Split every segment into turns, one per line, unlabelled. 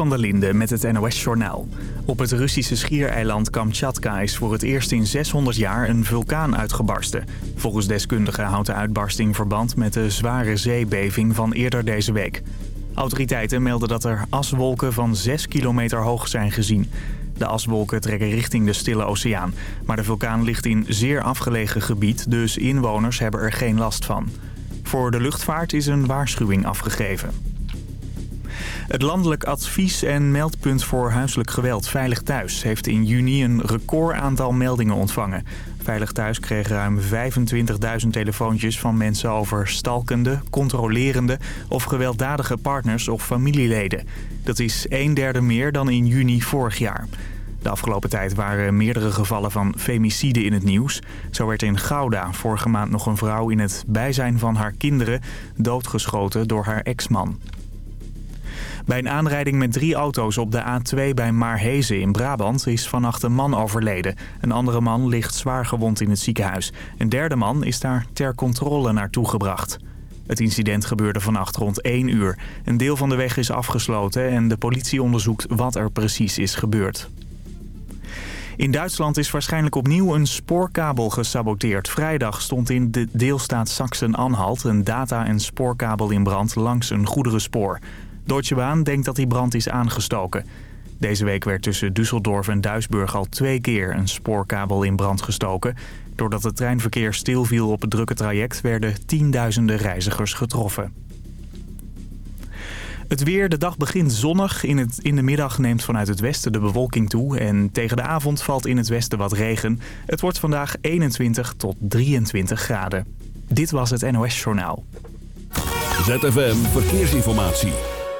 van der Linde met het NOS-journaal. Op het Russische schiereiland Kamchatka is voor het eerst in 600 jaar een vulkaan uitgebarsten. Volgens deskundigen houdt de uitbarsting verband met de zware zeebeving van eerder deze week. Autoriteiten melden dat er aswolken van 6 kilometer hoog zijn gezien. De aswolken trekken richting de Stille Oceaan. Maar de vulkaan ligt in zeer afgelegen gebied, dus inwoners hebben er geen last van. Voor de luchtvaart is een waarschuwing afgegeven. Het landelijk advies- en meldpunt voor huiselijk geweld Veilig Thuis... heeft in juni een record aantal meldingen ontvangen. Veilig Thuis kreeg ruim 25.000 telefoontjes van mensen over stalkende, controlerende... of gewelddadige partners of familieleden. Dat is een derde meer dan in juni vorig jaar. De afgelopen tijd waren meerdere gevallen van femicide in het nieuws. Zo werd in Gouda vorige maand nog een vrouw in het bijzijn van haar kinderen... doodgeschoten door haar ex-man. Bij een aanrijding met drie auto's op de A2 bij Maarhezen in Brabant is vannacht een man overleden. Een andere man ligt zwaar gewond in het ziekenhuis. Een derde man is daar ter controle naartoe gebracht. Het incident gebeurde vannacht rond 1 uur. Een deel van de weg is afgesloten en de politie onderzoekt wat er precies is gebeurd. In Duitsland is waarschijnlijk opnieuw een spoorkabel gesaboteerd. Vrijdag stond in de deelstaat Sachsen-Anhalt een data- en spoorkabel in brand langs een goederenspoor. Deutsche Bahn denkt dat die brand is aangestoken. Deze week werd tussen Düsseldorf en Duisburg al twee keer een spoorkabel in brand gestoken. Doordat het treinverkeer stilviel op het drukke traject werden tienduizenden reizigers getroffen. Het weer, de dag begint zonnig. In, het, in de middag neemt vanuit het westen de bewolking toe. En tegen de avond valt in het westen wat regen. Het wordt vandaag 21 tot 23 graden. Dit was het NOS Journaal.
ZFM Verkeersinformatie.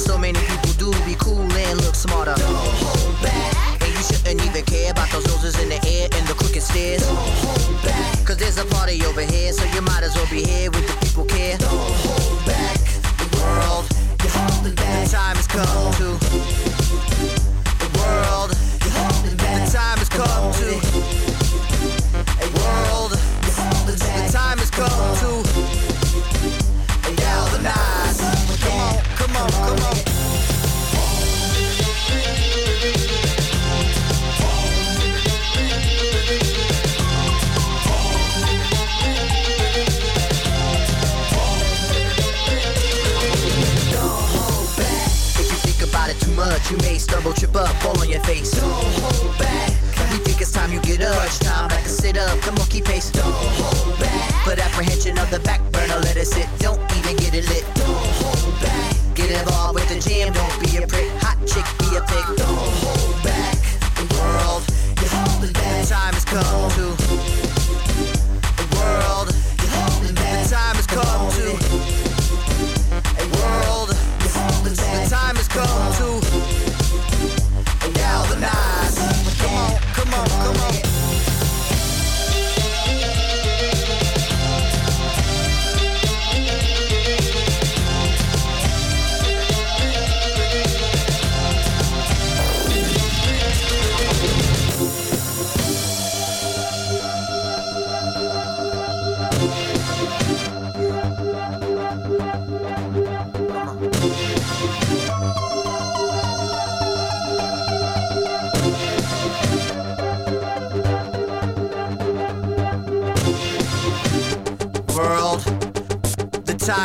Think so many people do be cool and look smarter. Don't hold back. And you shouldn't even care about those noses in the air and the crooked stairs. Don't hold back. Cause there's a party over here, up, fall on your face. Don't hold back. We think it's time you get up. Crunch time, back and sit up. Come on, keep pace. Don't hold back. Put apprehension of the back burner, let it sit. Don't even get it lit. Don't hold back. Get involved with the jam, don't be a prick. Hot chick, be a pig. Don't hold back. The world, you're holding back. The time has come to. The world, you're holding back. The time has come to. A world, you're holding back. The time has come to.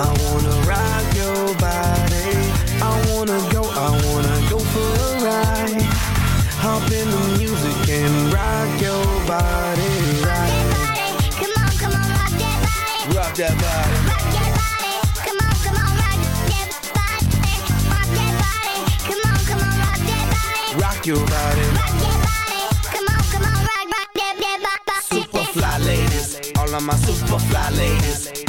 I wanna rock
your body. I wanna go, I wanna go for a ride. Hop in the music and rock your body, right?
Come on, come on, rock that body.
Rock that body.
Rock that body. Come on, come on, rock that body. Rock that body. Rock that body.
Rock your body.
Rock that body. Come on, come on, rock, rock that, that body.
Super fly ladies, all of my super fly ladies,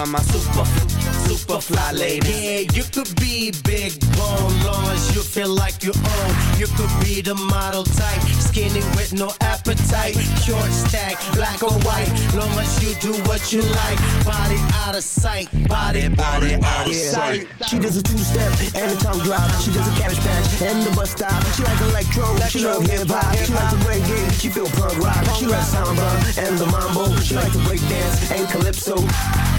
all of my super super fly ladies.
Yeah, you could be big bone, long as you feel like you own. You could be the model type, skinny with no appetite. Short stack, black or white, long as you do what you like. Body out of sight, body, body out of sight.
She does a two-step and a tongue drop. She does a cabbage patch and the bus stop. She like electro, she love hip-hop. She like the reggae, she feel punk rock. She like samba and the mambo. She like to break dance and calypso.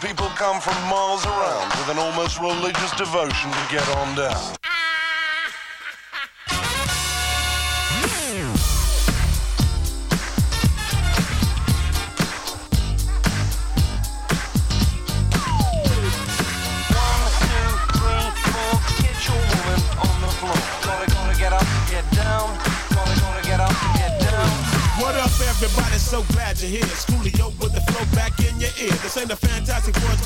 and
people come from miles around with an almost religious devotion to get on down.
What up, everybody? So glad you're here.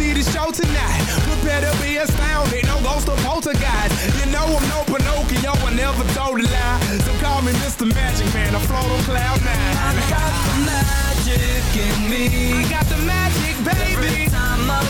see the show tonight. We better be astounded, no ghost or poltergeist. You know I'm no Pinocchio, I never told a lie. So call me Mr. Magic Man, I float on cloud nine.
I got the magic in me.
I got the magic, baby.
Every time I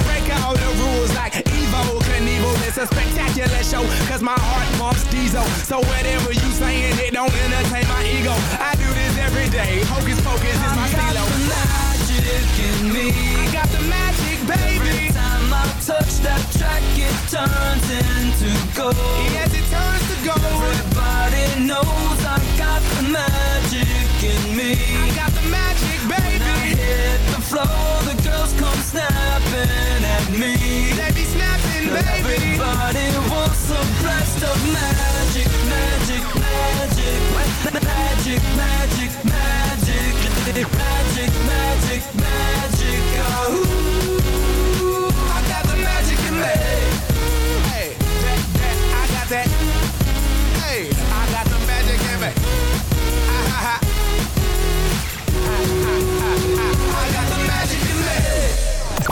all the rules like Evel Knievel. It's a spectacular show, cause my heart pumps diesel. So whatever you saying, it don't entertain my ego. I do this every day. Hocus pocus is my stilo.
the magic in me.
I got the magic, baby.
Every time I touch that track, it turns into gold.
Yes, it turns to gold.
Everybody knows I got the magic in me.
I got the magic, baby.
Hit the floor, the girls come snapping at me.
They be snapping, baby.
Everybody wants a blast of magic, magic, magic, magic, magic, magic, magic, magic, magic. Oh,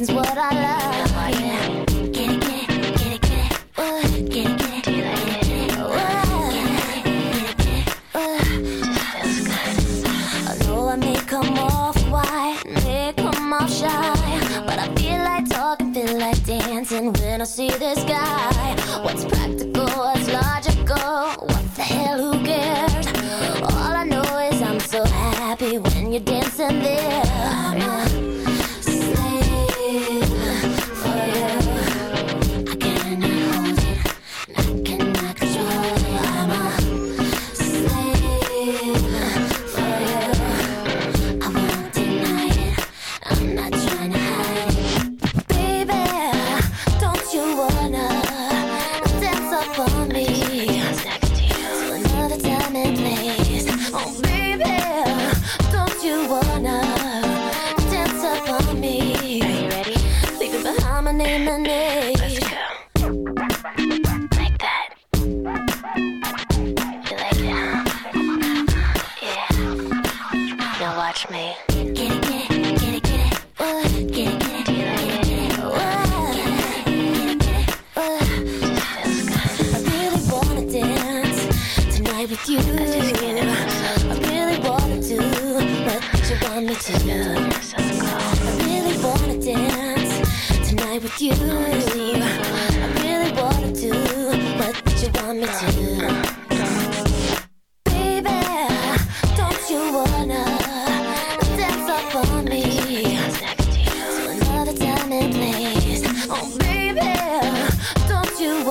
Is what I love. Oh, yeah. Get it, get it, get it, get it. Uh, get it, get it, get it, get it. Uh, get it, get it, get it. Feels good. I know I may come off wide, may come off shy, but I feel like talking, feel like dancing when I see this guy.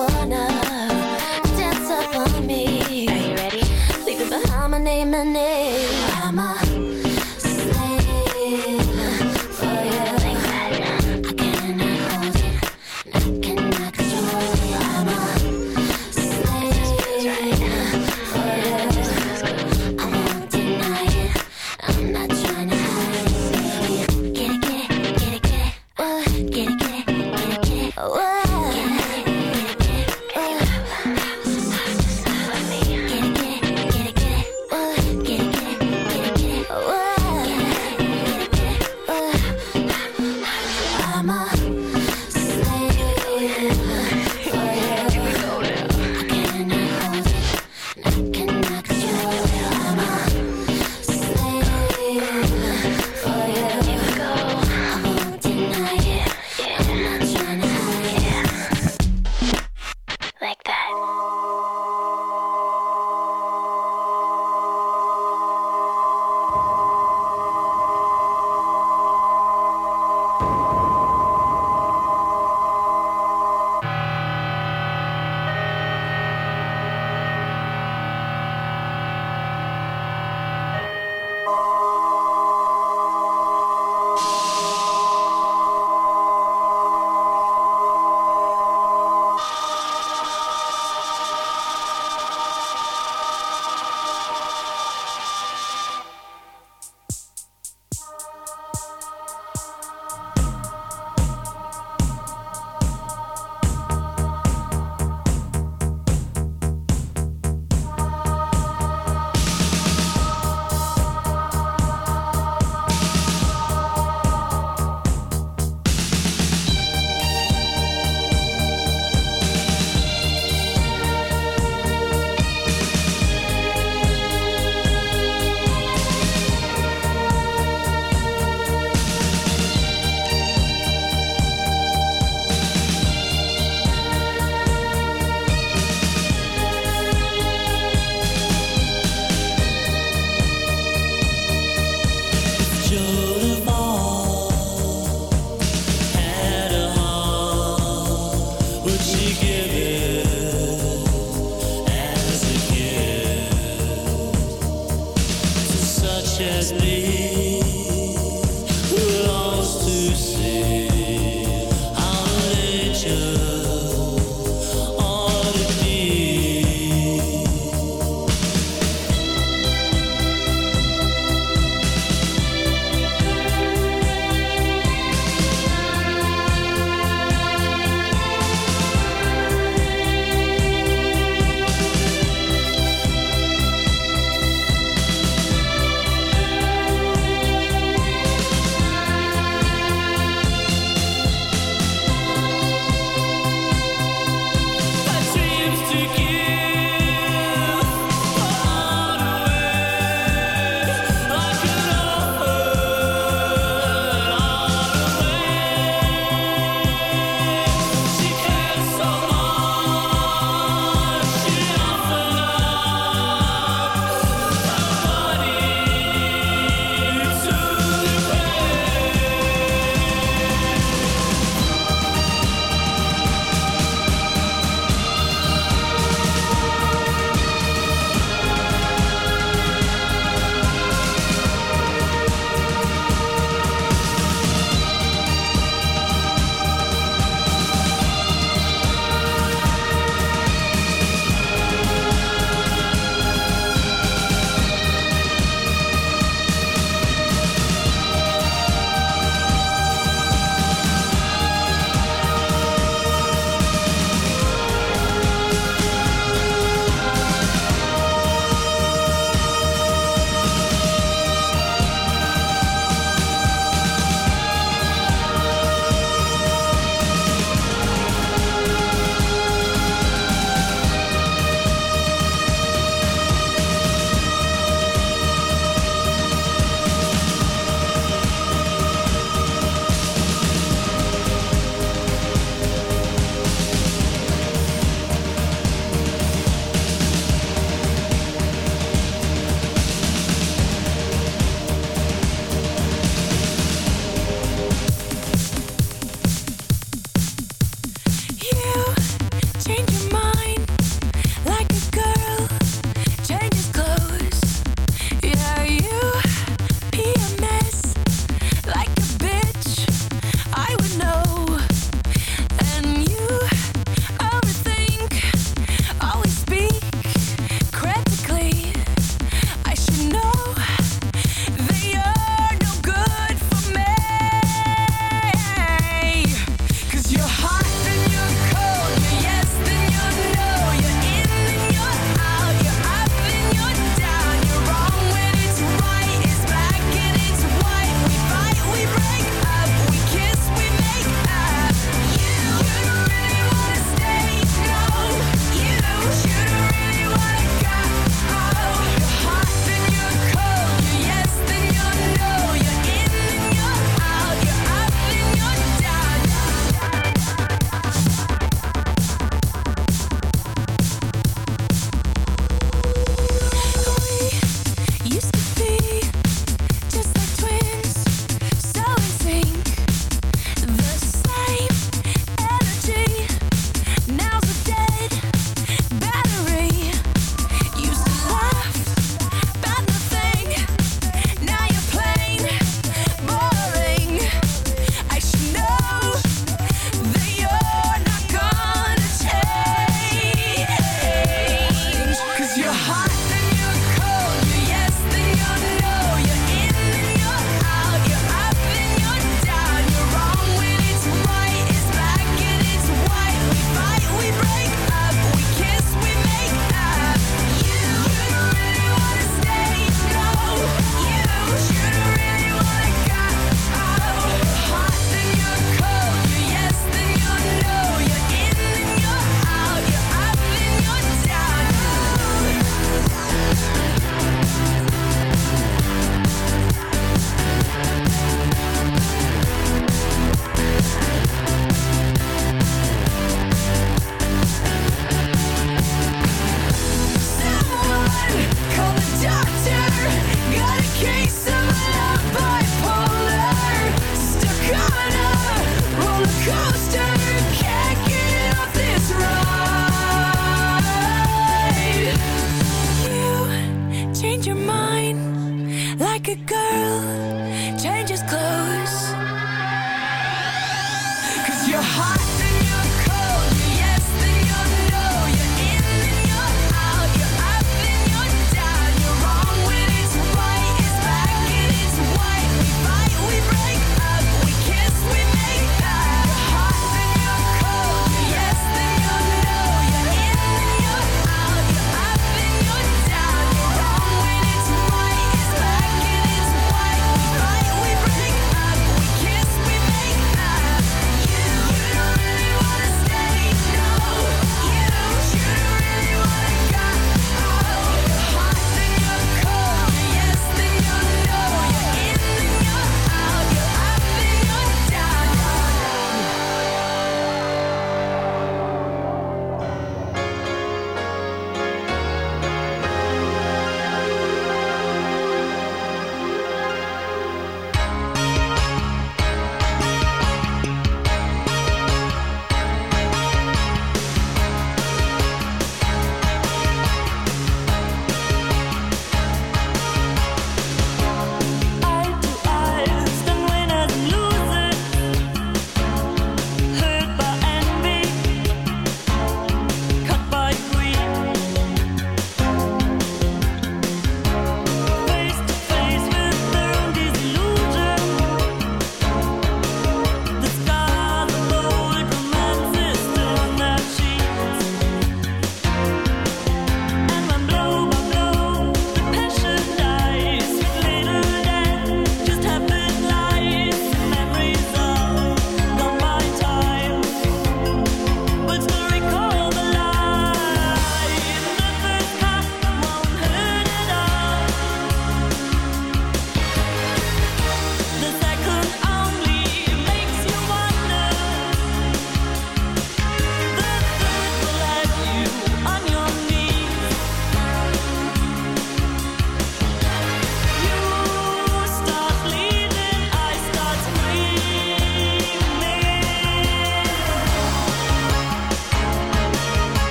wanna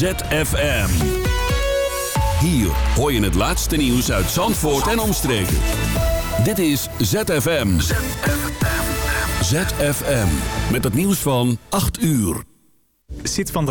ZFM. Hier hoor je het laatste nieuws uit Zandvoort en omstreken. Dit is ZFM. ZFM. Met het nieuws van 8 uur.
Zit van der